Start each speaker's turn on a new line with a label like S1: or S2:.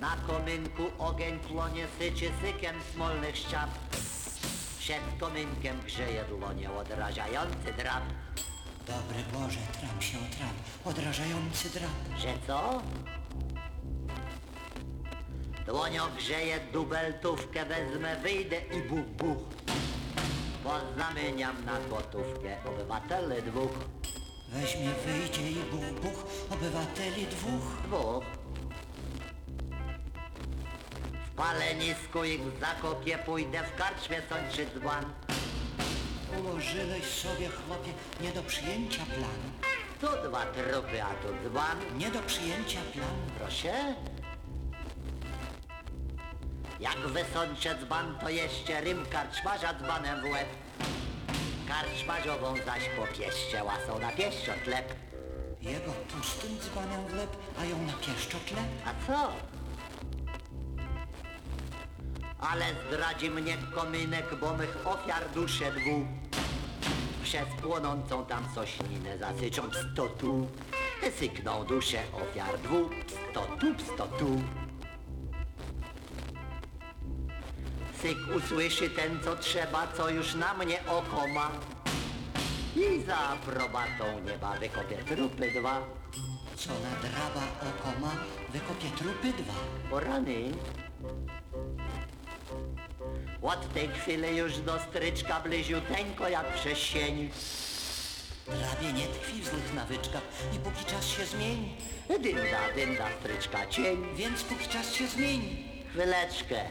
S1: Na komynku ogień płonie syczy sykiem smolnych ściap. Przed komynkiem grzeje dłonie odrażający drap.
S2: Dobry Boże, tram się trap, odrażający drap.
S1: Że co? Dłonią grzeje dubeltówkę, wezmę, wyjdę i buch, buch. Poznamieniam na gotówkę obywatele dwóch,
S2: Weźmie, wyjdzie i buch, buch, obywateli dwóch.
S1: dwóch. Palenisku ich zakopie, pójdę w karczmie sączy dzban.
S2: Ułożyłeś sobie, chłopie, nie do przyjęcia plan.
S1: Tu dwa trupy, a tu dzban.
S2: Nie do przyjęcia plan.
S1: Proszę? Jak wysączę dzban, to jeszcze rym karczmarza dzbanem w łeb. Karczmarzową zaś po pieście łasą na pieściotlep.
S2: Jego pustym dzbanem w lep, a ją na pieszczotle.
S1: A co? Ale zdradzi mnie kominek, bo mych ofiar duszę dwu. Przez płonącą tam sośninę zasycząc sto tu. Sykną duszę ofiar dwu, sto tu, sto tu. Syk usłyszy ten, co trzeba, co już na mnie oko ma. I za aprobatą nieba wykopię trupy dwa.
S2: Co nadraba oko ma, wykopie trupy dwa.
S1: O rany. Od tej chwili już do stryczka bliziuteńko jak przez sień.
S2: Drabie nie tkwi w złych nawyczkach i póki czas się zmieni,
S1: Dynda, dynda, stryczka, cień.
S2: więc póki czas się zmieni.
S1: Chwileczkę.